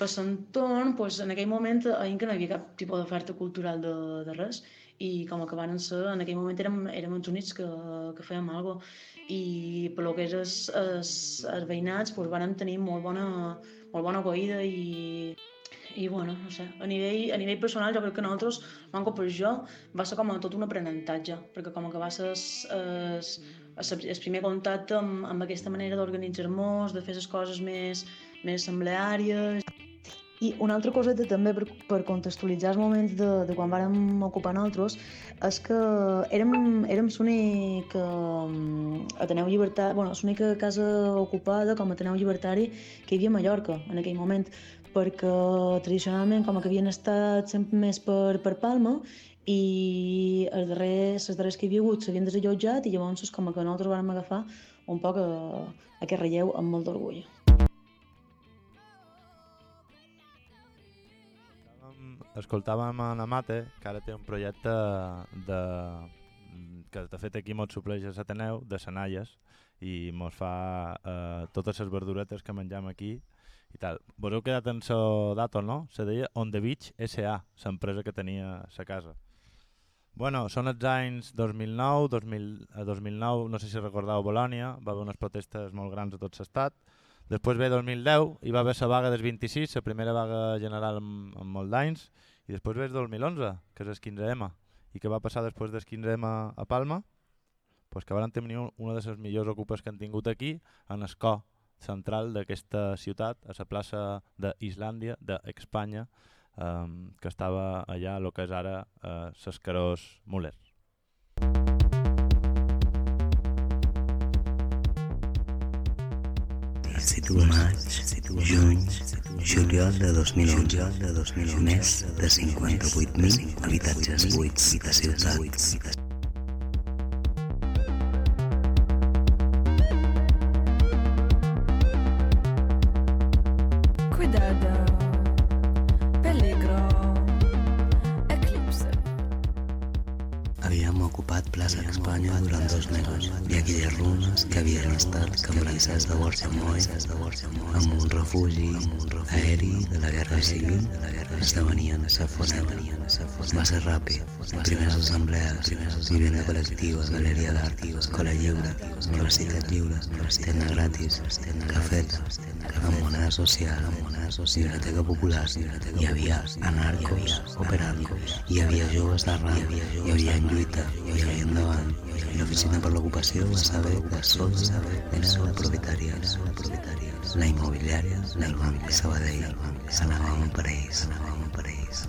per l'entorn, pues, en aquell moment ahir que no hi havia cap tipus d'oferta cultural de, de res i com que van ser, en aquell moment érem, érem els únics que, que fèiem alguna cosa i per lo que és els, els, els veïnats pues, van tenir molt bona, molt bona acollida i, i bueno, no sé, a nivell, a nivell personal jo crec que nosaltres, manco per jo, va ser com a tot un aprenentatge, perquè com que va ser el primer contacte amb, amb aquesta manera d'organitzar-nos, de fer les coses més, més assembleàries. I una altra coseta també per, per contextualitzar els moments de, de quan vàrem ocupar nosaltres és que érem, érem l'únic um, Ateneu Llibertari, bueno, l'única casa ocupada com a Ateneu Llibertari que hi havia a Mallorca en aquell moment perquè tradicionalment com que havien estat sempre més per, per Palma i els darrers, els darrers que hi havia hagut s'havien desallotjat i llavors com que nosaltres vam agafar un poc a, a aquest relleu amb molt d'orgull. Escoltàvem a Namate, que ara té un projecte de, que de fet aquí mos supleix a Sataneu, de Senalles, i mos fa eh, totes les verduretes que mengem aquí i tal. Vos heu quedat en sa data, no? Se deia On the Beach S.A., l'empresa que tenia a casa. Bueno, són els anys 2009, 2000, 2009, no sé si recordeu Bolònia, va haver unes protestes molt grans a tot l'estat, Després ve 2010, hi va haver la vaga del 26, la primera vaga general en, en molt i després ve el 2011, que és el 15M. I què va passar després del 15M a Palma? Pues que van tenir una de les millors ocupes que han tingut aquí, en escó central d'aquesta ciutat, a la plaça d'Islàndia, d'Espanya, eh, que estava allà, el que és ara eh, Sescarós Muller. Maig, juny, juliol de 2011, de 2011 més de 58.000 habitatges buits de ciutat. plaça Espanya durant dos mesos i aquelles runes que havien estat cambrances de Borjamoy amb un refugi aeri de la Guerra Civil esdevenien a Safoneta. Va ser ràpid, primeres assemblees, vivenda col·lectiva, galeria d'art, escola lliure, universitat lliure, tenda gratis, cafeta, amb moneda social, biblioteca popular, hi havia anarcos operant, hi havia joves d'arran, hi havia lluita, hi havia endavant. L'oficina per l'ocupació va saber que sols era la propietària, la propietària. La immobiliària, la immobiliària Sabadell, s'anàvem per ells, s'anàvem per ells.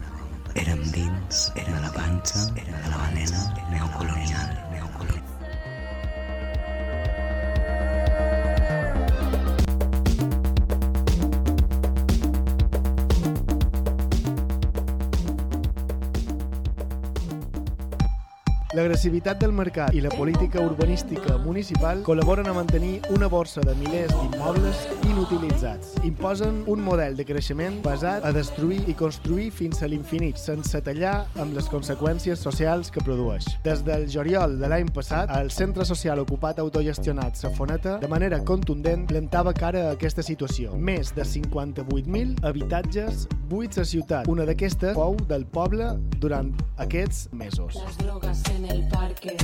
Érem dins, era de la panxa, era de la balena neocolonial. L'agressivitat del mercat i la política urbanística municipal col·laboren a mantenir una borsa de milers d'immobles inutilitzats. Imposen un model de creixement basat a destruir i construir fins a l'infinit, sense tallar amb les conseqüències socials que produeix. Des del juliol de l'any passat, el Centre Social Ocupat Autogestionat Safoneta, de manera contundent, plantava cara a aquesta situació. Més de 58.000 habitatges buits a ciutat. Una d'aquestes fou del poble durant aquests mesos. Les drogues el parque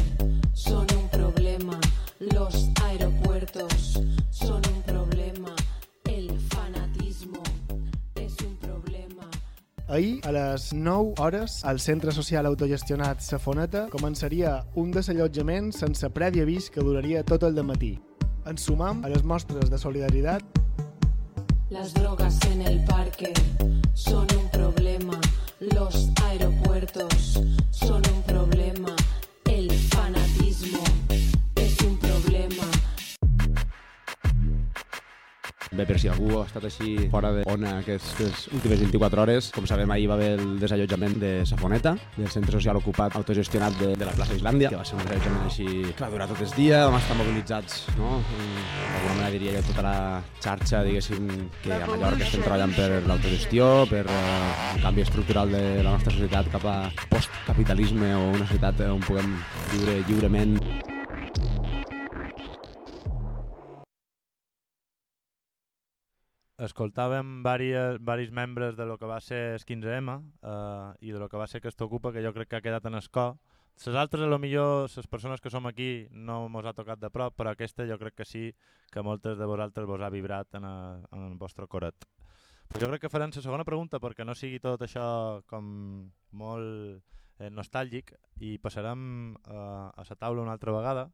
son un problema. Los aeropuertos son un problema. El fanatismo es un problema. Ahir, a les 9 hores, al Centre Social Autogestionat Safoneta començaria un desallotjament sense previ avís que duraria tot el matí. Ens sumam a les mostres de solidaritat Las drogas en el parque son si algú ha estat així fora d'ona aquestes últimes 24 hores, com sabem, ahir va haver el desallotjament de Safoneta, del centre social ocupat autogestionat de, de la plaça Islàndia, que va ser un desallotjament així que va durar tot el dia, vam estar mobilitzats, no? D'alguna manera diria jo tota la xarxa, diguéssim, que a Mallorca estem treballant per l'autogestió, per eh, un canvi estructural de la nostra societat cap a postcapitalisme o una societat on puguem viure lliurement escoltàvem varis membres de lo que va ser el 15M eh, i de lo que va ser que ocupa, que jo crec que ha quedat en escó. Les altres, a lo millor, les persones que som aquí no mos ha tocat de prop, però aquesta jo crec que sí que moltes de vosaltres vos ha vibrat en, a, en el vostre coret. Però jo crec que farem la segona pregunta perquè no sigui tot això com molt eh, nostàlgic i passarem eh, a la taula una altra vegada.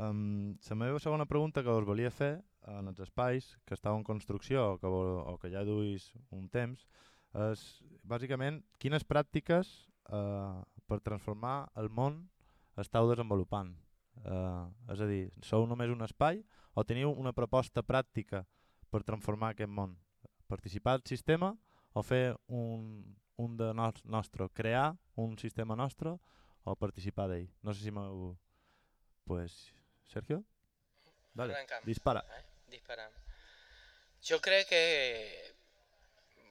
Um, la meva segona pregunta que us volia fer en els espais que estàu en construcció o que, vol, o que ja duis un temps és bàsicament quines pràctiques eh, per transformar el món estàu desenvolupant. Eh, és a dir, sou només un espai o teniu una proposta pràctica per transformar aquest món? Participar al sistema o fer un, un de nos, nostre, crear un sistema nostre o participar d'ell? No sé si m'heu... Pues, Sergio? Dale, Arrancamos, dispara. ¿eh? Disparamos. Yo creo que,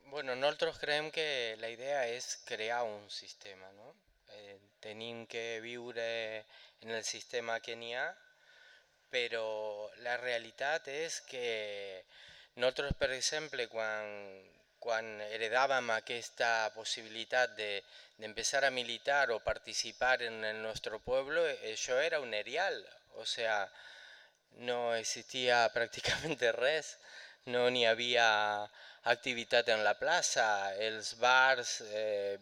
bueno, nosotros creemos que la idea es crear un sistema, ¿no? Eh, tenim que viure en el sistema que n'hi ha, però la realitat és que nosaltres, per exemple, quan, quan heredàvem aquesta possibilitat de, d'empezar a militar o participar en el nostre pueblo, això era un erial, o sea, no existía prácticamente res, no n'hi havia activitat en la plaça, els bars eh,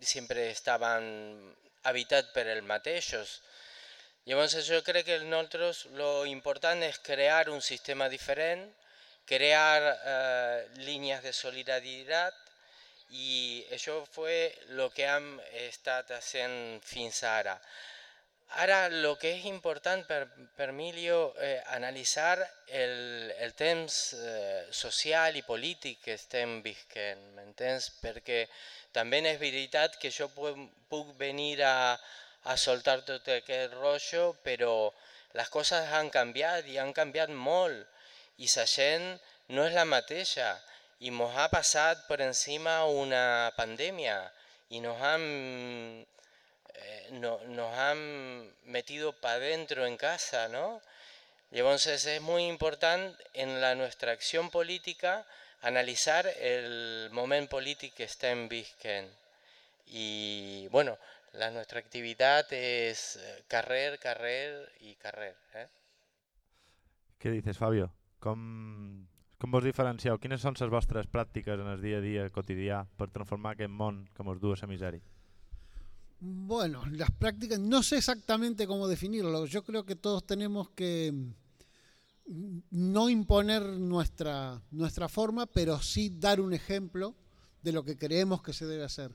sempre estaven habitats per els mateixos. Llavors jo crec que nosaltres lo important és crear un sistema diferent, crear eh, línies de solidaritat i això fue lo que hem estat fent fins ara. Ara, el que és important per, per eh, el, el temps eh, social i polític que estem visquent, m'entens? Perquè també és veritat que jo puc, puc venir a, a soltar tot aquest rotllo, però les coses han canviat i han canviat molt i la no és la mateixa i ens ha passat per encima una pandèmia i nos han eh, no, nos han metido para adentro en casa, ¿no? Y entonces es muy importante en la, nuestra acción política analizar el momento político que está en Bisken. Y bueno, la, nuestra actividad es eh, carrer, carrer y carrer. ¿eh? Què dices, Fabio? Com, com vos diferencieu? Quines són les vostres pràctiques en el dia a dia quotidià per transformar aquest món que mos du a? Bueno, las prácticas, no sé exactamente cómo definirlo. Yo creo que todos tenemos que mm, no imponer nuestra, nuestra forma, pero sí dar un ejemplo de lo que creemos que se debe hacer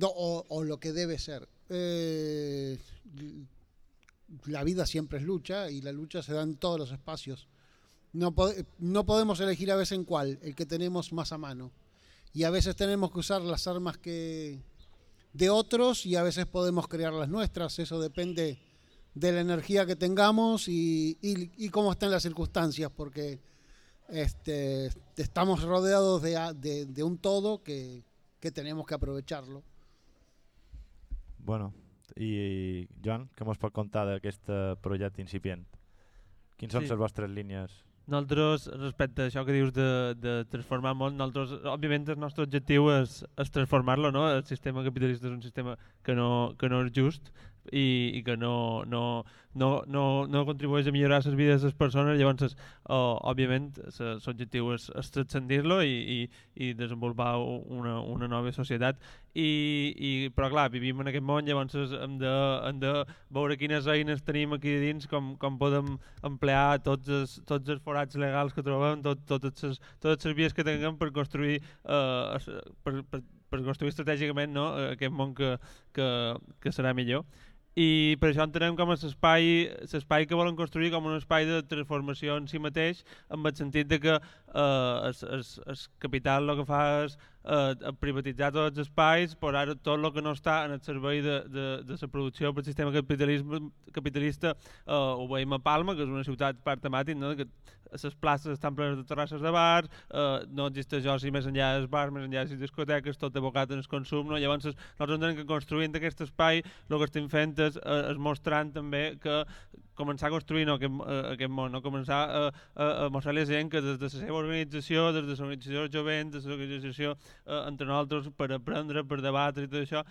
o, lo que debe ser. Eh, la vida siempre es lucha y la lucha se da en todos los espacios. No, no podemos elegir a veces en cuál, el que tenemos más a mano. Y a veces tenemos que usar las armas que de otros y a veces podemos crear las nuestras. Eso depende de la energía que tengamos y, y- y cómo estén las circunstancias, porque este, estamos rodeados de, a- de- de un todo que, que tenemos que aprovecharlo. Bueno, i Joan, què mos pot contar d'aquest eh, projecte incipient? Quins són Sí. les vostres línies? Nosaltres, respecte a això que dius de, de transformar el món, nosaltres, òbviament el nostre objectiu és, és transformar-lo, no? El sistema capitalista és un sistema que no, que no és just, i, i que no, no, no, no, no contribueix a millorar les vides de les persones, llavors, uh, òbviament, l'objectiu és, és transcendir-lo i, i, i desenvolupar una, una nova societat. I, i, però, clar, vivim en aquest món, llavors hem de, hem de veure quines eines tenim aquí dins, com, com podem emplear tots els, tots els forats legals que trobem, tot, totes, les, totes les vies que tinguem per construir, uh, per, per, per construir estratègicament no, aquest món que, que, que serà millor i per això entenem com l'espai que volen construir com un espai de transformació en si mateix, en el sentit de que eh, el, el, el capital el que fa és eh, privatitzar tots els espais, ara tot el que no està en el servei de, de, de la producció per sistema capitalista eh, ho veiem a Palma, que és una ciutat part temàtic, no? que les places estan plenes de terrasses de bars, eh, no existeix oci més enllà dels bars, més enllà de les discoteques, tot abocat en el consum, no? llavors nosaltres entenem que construint aquest espai el que estem fent és, eh, és mostrant també que començar a construir no, aquest, eh, aquest món, no? començar a, a, a mostrar a la gent que des de la seva organització, des de l'organització jovent, des de l'organització eh, entre nosaltres per aprendre, per debatre i tot això,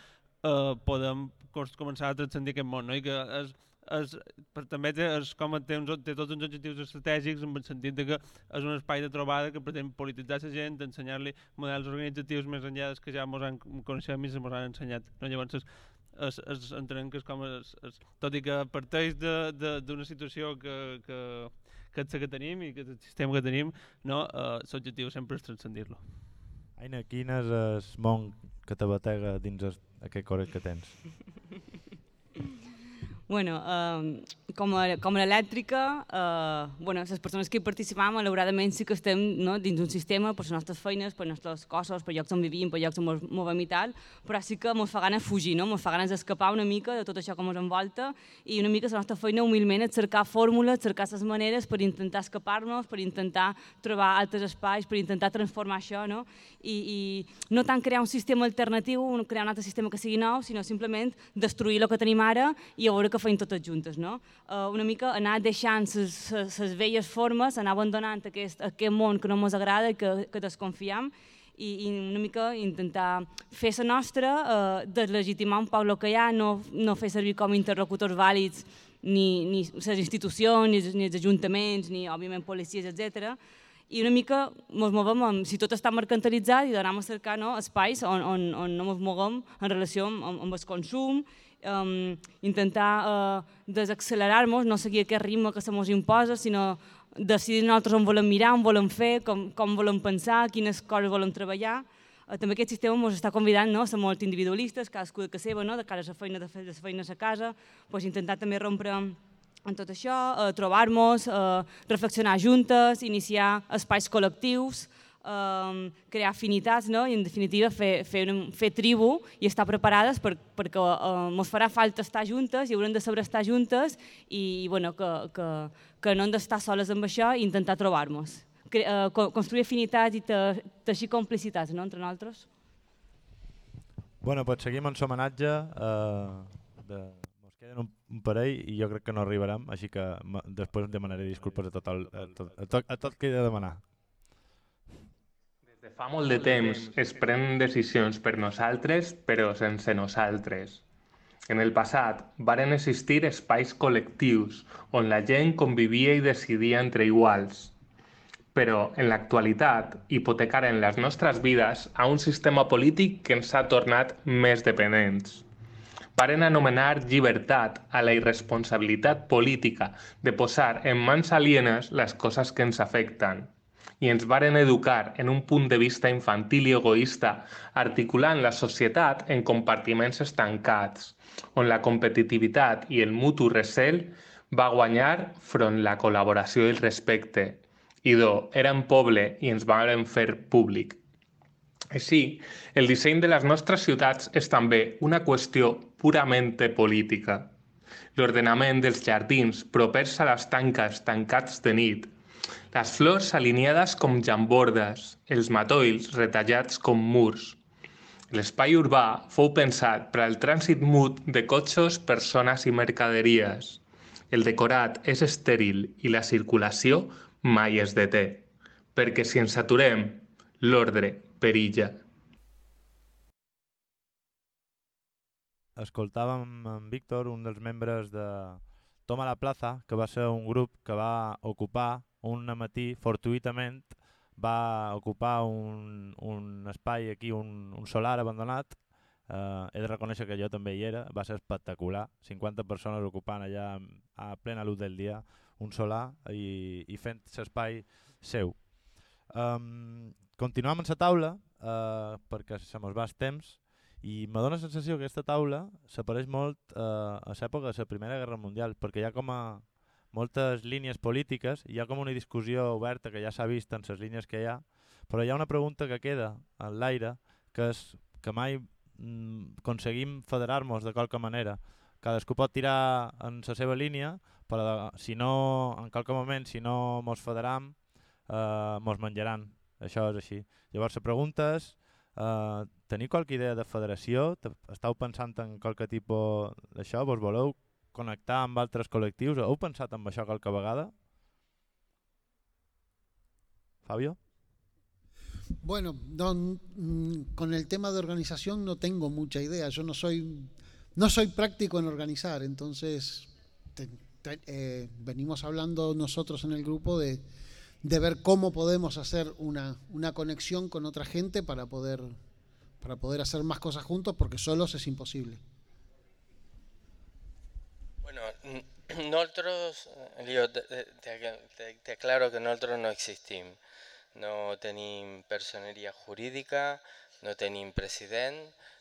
eh, podem començar a transcendir aquest món, no? I que és, és, per, també té, és com té, uns, té tots uns objectius estratègics en el sentit de que és un espai de trobada que pretén polititzar la gent, ensenyar-li models organitzatius més enllà dels que ja ens han coneixem i ens han ensenyat. No? Llavors, és, es, es, entenem que és com es, es, tot i que parteix d'una situació que, que, que és que tenim i que el sistema que tenim, no, eh, l'objectiu sempre és transcendir-lo. Aina, quin és el món que te batega dins aquest cor que tens? bueno, eh, com a, com a elèctrica, eh, bueno, les persones que hi participam, malauradament sí que estem no, dins un sistema per les nostres feines, per els nostres cossos, per llocs on vivim, per llocs on ens movem i tal, però sí que ens fa gana fugir, no? ens fa ganes d'escapar una mica de tot això que ens envolta i una mica la nostra feina humilment és cercar fórmules, cercar les maneres per intentar escapar-nos, per intentar trobar altres espais, per intentar transformar això, no? I, i no tant crear un sistema alternatiu, crear un altre sistema que sigui nou, sinó simplement destruir el que tenim ara i a veure què feim totes juntes. No? uh, una mica anar deixant les velles formes, anar abandonant aquest, aquest món que no ens agrada, que, que desconfiem, i, i una mica intentar fer la nostra, eh, deslegitimar un el que hi ha, no, no fer servir com interlocutors vàlids ni, ni les institucions, ni, ni els ajuntaments, ni, òbviament, policies, etc. I una mica ens movem, amb, si tot està mercantilitzat, i d'anar a cercar no, espais on, on, on no ens moguem en relació amb, amb el consum um, intentar uh, desaccelerar-nos, no seguir aquest ritme que se mos imposa, sinó decidir nosaltres on volem mirar, on volem fer, com, com volem pensar, quines coses volem treballar. Uh, també aquest sistema ens està convidant no, a ser molt individualistes, cadascú de casa seva, no, de cara a la feina, de fer les feines a casa, pues, intentar també rompre en tot això, uh, trobar-nos, uh, reflexionar juntes, iniciar espais col·lectius, um, crear afinitats no? i en definitiva fer, fer, un, fer tribu i estar preparades per, perquè ens farà falta estar juntes i haurem de saber estar juntes i, i bueno, que, que, que no hem d'estar soles amb això i intentar trobar-nos. Uh, construir afinitats i te, teixir complicitats no? entre nosaltres. Bueno, pues seguim en homenatge. Uh, de... Ens queden un, un parell i jo crec que no arribarem, així que després demanaré disculpes a tot, el, a tot, a tot, a tot que he de demanar. Fa molt de temps es prenen decisions per nosaltres, però sense nosaltres. En el passat varen existir espais col·lectius on la gent convivia i decidia entre iguals. Però, en l'actualitat, hipotecaren les nostres vides a un sistema polític que ens ha tornat més dependents. Varen anomenar llibertat a la irresponsabilitat política de posar en mans alienes les coses que ens afecten i ens varen educar en un punt de vista infantil i egoista, articulant la societat en compartiments estancats, on la competitivitat i el mutu recel va guanyar front la col·laboració i el respecte. Idò, érem poble i ens varen fer públic. Així, el disseny de les nostres ciutats és també una qüestió purament política. L'ordenament dels jardins propers a les tanques tancats de nit, les flors alineades com llambordes, els matolls retallats com murs. L'espai urbà fou pensat per al trànsit mut de cotxes, persones i mercaderies. El decorat és estèril i la circulació mai es deté, perquè si ens aturem, l'ordre perilla. escoltàvem en Víctor, un dels membres de Toma la Plaza, que va ser un grup que va ocupar un matí, fortuitament, va ocupar un, un espai aquí, un, un solar abandonat. Eh, he de reconèixer que jo també hi era, va ser espectacular. 50 persones ocupant allà a plena luz del dia un solar i, i fent l'espai seu. Um, continuem amb la taula, uh, perquè se mos va el temps, i me dóna la sensació que aquesta taula s'apareix molt uh, a l'època de la Primera Guerra Mundial, perquè hi ha com a moltes línies polítiques, hi ha com una discussió oberta que ja s'ha vist en les línies que hi ha, però hi ha una pregunta que queda en l'aire, que és que mai mm, aconseguim federar-nos de qualque manera. Cadascú pot tirar en la seva línia, però si no, en qualque moment, si no mos federam, eh, mos menjaran. Això és així. Llavors, la pregunta és, eh, teniu qualque idea de federació? Estàu pensant en qualque tipus d'això? Vos voleu connectar amb altres col·lectius? Heu pensat en això qualque vegada? Fabio? Bueno, no, mm, con el tema de organización no tengo mucha idea. Yo no soy, no soy práctico en organizar, entonces eh, venimos hablando nosotros en el grupo de, de ver cómo podemos hacer una, una, conexión con otra gente para poder, para poder hacer más cosas juntos, porque solos es imposible. nosotros, Leo, te, te, te aclaro que nosotros no existimos. No tenim personeria jurídica, no tenim president,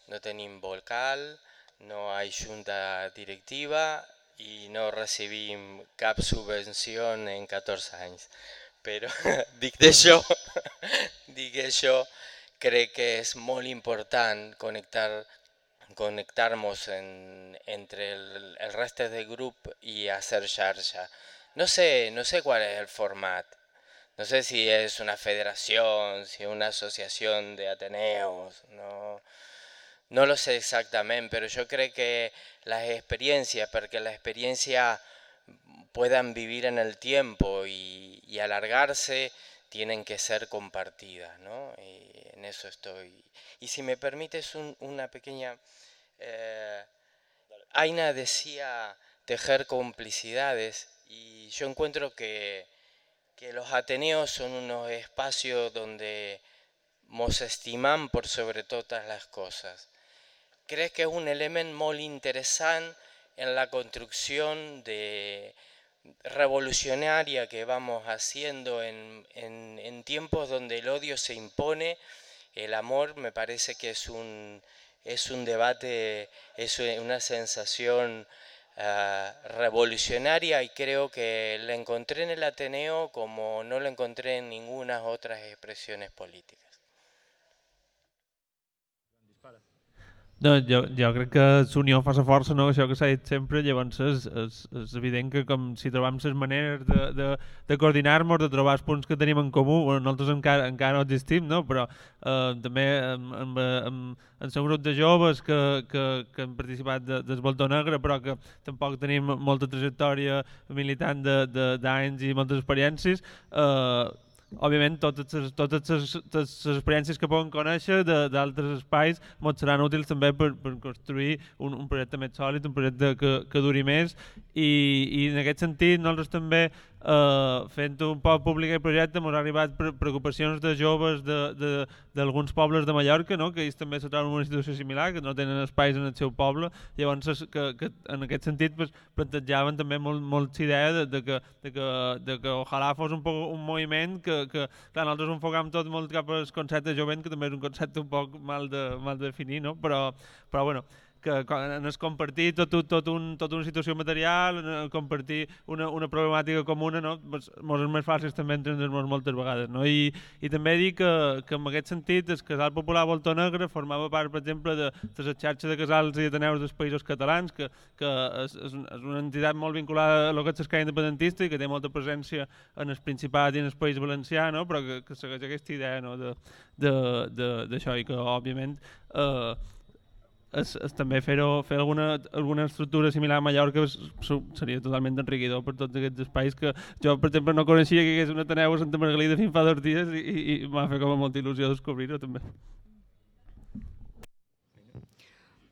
no tenim vocal, no hi ha junta directiva i no recibim cap subvenció en 14 anys. Però dic d'això, dic això, crec que és molt important connectar connectar-nos en, entre el, el resto del grup i hacer xarxa. No sé, no sé qual és el format, no sé si es una federación, si es una asociación de Ateneos, no, no lo sé exactamente, pero yo creo que las experiencias, porque las experiencias puedan vivir en el tiempo y, y alargarse, tienen que ser compartidas, ¿no? Y en eso estoy. Y si me permites un, una pequeña... Eh, Aina decía tejer complicidades y yo encuentro que que los Ateneos son unos espacios donde nos estiman por sobre todas las cosas. ¿Crees que es un elemento muy interesante en la construcción de revolucionaria que vamos haciendo en, en, tiempos donde el odio se impone? El amor me parece que es un, es un debate, es una sensación uh, revolucionaria y creo que la encontré en el Ateneo como no la encontré en ninguna otras expresiones políticas. No, jo, jo crec que l'unió fa la força, no? això que s'ha dit sempre, llavors és, és, és evident que com si trobam les maneres de, de, de coordinar-nos, de trobar els punts que tenim en comú, bueno, nosaltres encara, encara no existim, no? però eh, també amb, amb, amb, amb un grup de joves que, que, que han participat de, del Voltó Negre, però que tampoc tenim molta trajectòria militant d'anys i moltes experiències, eh, òbviament totes les, totes les, les experiències que poden conèixer d'altres espais ens seran útils també per, per construir un, un projecte més sòlid, un projecte que, que duri més. I, i en aquest sentit nosaltres també eh, fent un poc públic el projecte ens ha arribat preocupacions de joves d'alguns pobles de Mallorca no? que ells també se troben en una situació similar, que no tenen espais en el seu poble, llavors que, que en aquest sentit pues, plantejaven també molt, molt idea de, de, que, de, que, de que ojalà fos un, poc, un moviment que, que clar, nosaltres enfocam tot molt cap al concepte jovent, que també és un concepte un poc mal de, mal de definir, no? però, però bueno, que en es compartir tot, tot, un, tota una situació material, en compartir una, una problemàtica comuna, no? Pues, és més fàcil també entendre'ns moltes vegades. No? I, I també dir que, que en aquest sentit el Casal Popular Volta Negre formava part, per exemple, de, de la xarxa de casals i ateneus dels països catalans, que, que és, és, una entitat molt vinculada a lo que és l'escala independentista i que té molta presència en el Principat i en el País Valencià, no? però que, que segueix aquesta idea no? d'això i que, òbviament, eh, és, és també fer-ho fer alguna, alguna estructura similar a Mallorca és, seria totalment enriquidor per tots aquests espais que jo, per exemple, no coneixia que hi hagués una Ateneu a Santa Margalida fins fa dos dies i, i, i m'ha fet com a molta il·lusió descobrir-ho també.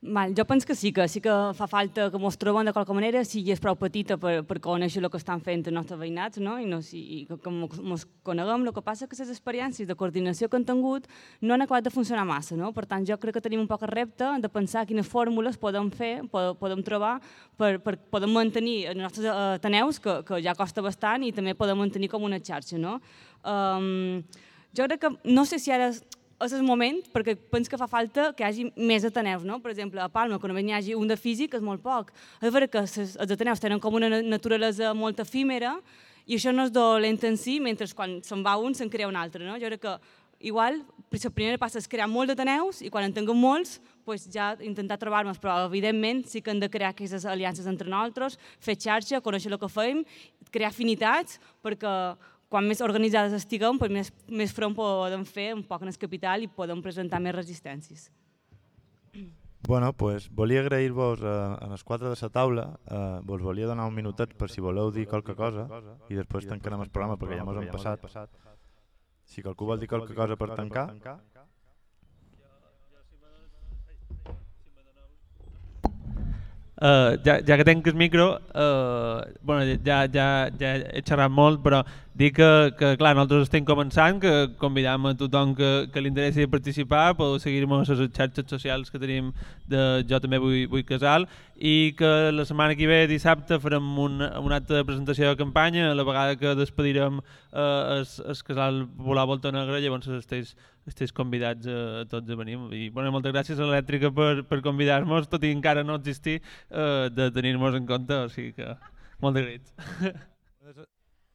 Mal, jo penso que sí, que sí que fa falta que ens trobem de qualque manera, sigui és prou petita per, per conèixer el que estan fent els nostres veïnats no? i, no, i que, que ens coneguem. El que passa que les experiències de coordinació que han tingut no han acabat de funcionar massa. No? Per tant, jo crec que tenim un poc el repte de pensar quines fórmules podem fer, podem trobar per, per poder mantenir els nostres ateneus, que, que ja costa bastant, i també podem mantenir com una xarxa. No? Um, jo crec que, no sé si ara és el moment, perquè penso que fa falta que hi hagi més ateneus, no? Per exemple, a Palma, quan només hi hagi un de físic, és molt poc. És veritat que els ateneus tenen com una naturalesa molt efímera i això no és dolent en si, mentre quan se'n va un se'n crea un altre, no? Jo crec que igual, la primera passa és crear molts ateneus i quan en tinguem molts, pues ja intentar trobar-nos, però evidentment sí que hem de crear aquestes aliances entre nosaltres, fer xarxa, conèixer el que fem, crear afinitats, perquè quan més organitzades estiguem, pues més, més front podem fer un poc en el capital i podem presentar més resistències. Bueno, pues volia agrair-vos eh, a les quatre de la taula, eh, vos volia donar un minutet per si voleu dir qualque cosa i després tancarem el programa perquè ja mos hem passat. Si qualcú vol dir qualque cosa per tancar... Uh, ja, ja que tenc el micro, uh, bueno, ja, ja, ja he xerrat molt, però dic que, que clar, nosaltres estem començant, que convidam a tothom que, que li interessi participar, podeu seguir-me a les xarxes socials que tenim de Jo també vull, vull casal, i que la setmana que ve, dissabte, farem un, un acte de presentació de campanya, a la vegada que despedirem eh, el, el casal Volar Volta Negra, llavors esteu, esteu convidats a, a tots a venir. I bueno, moltes gràcies a l'Elèctrica per, per convidar-nos, tot i encara no existir, eh, de tenir-nos en compte, o sigui que molt agraïts.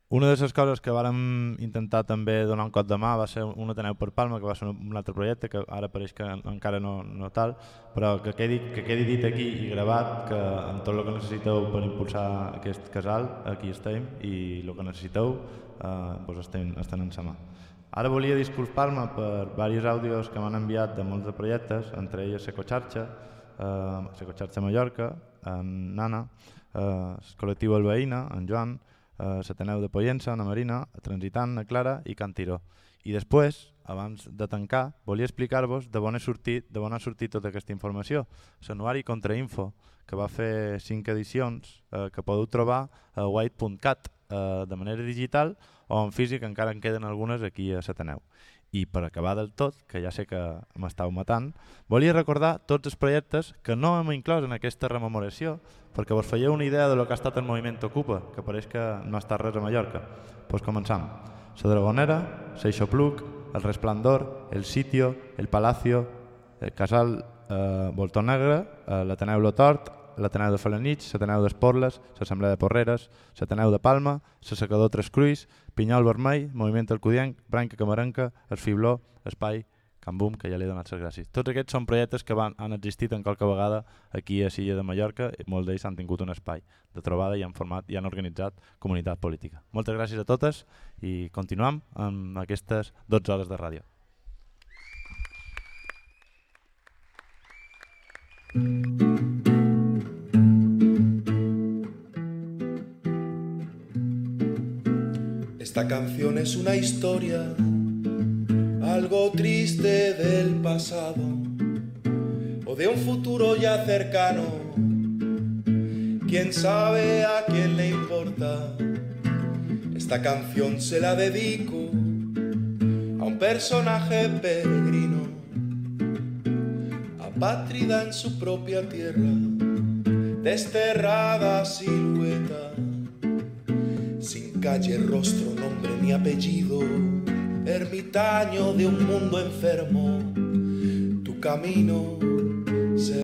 Una de les coses que vàrem intentar també donar un cop de mà va ser un Ateneu per Palma, que va ser un altre projecte, que ara pareix que encara no, no tal, però que quedi, que quedi dit aquí i gravat que amb tot el que necessiteu per impulsar aquest casal, aquí estem, i el que necessiteu eh, doncs estem, estem en sa mà. Ara volia disculpar-me per diversos àudios que m'han enviat de molts de projectes, entre ells Secocharxa, eh, Secocharxa Mallorca, en Nana, eh, el col·lectiu El Veïna, en Joan, eh, l'Ateneu de Pollença, Ana Marina, Transitant, a Clara i Can Tiró. I després, abans de tancar, volia explicar-vos de on ha sortit, de on ha sortit tota aquesta informació. L'anuari Contrainfo, que va fer cinc edicions, eh, que podeu trobar a white.cat eh, de manera digital o en físic, encara en queden algunes aquí a l'Ateneu. I per acabar del tot, que ja sé que m'estàu matant, volia recordar tots els projectes que no hem inclòs en aquesta rememoració, perquè vos feieu una idea de lo que ha estat el moviment Ocupa, que pareix que no està res a Mallorca. Doncs pues començam. La Dragonera, Seixopluc, El Resplandor, El Sitio, El Palacio, El Casal eh, Voltó Negre, eh, l'Ateneu Lotort, l'Ateneu de Falanich, l'Ateneu d'Esporles, l'Assemblea de Porreres, l'Ateneu de Palma, l'Assecador Tres Cruis, Pinyol Vermell, Moviment Alcudienc, Branca Camarenca, El Fibló, Espai, Can Bum, que ja li he donat les gràcies. Tots aquests són projectes que van, han existit en qualque vegada aquí a Silla de Mallorca i molts d'ells han tingut un espai de trobada i han format i han organitzat comunitat política. Moltes gràcies a totes i continuam amb aquestes 12 hores de ràdio. Esta canción es una historia algo triste del pasado o de un futuro ya cercano. Quién sabe a quién le importa. Esta canción se la dedico a un personaje peregrino, apátrida en su propia tierra, desterrada silueta, calle, rostro, nombre ni apellido. Ermitaño de un mundo enfermo, tu camino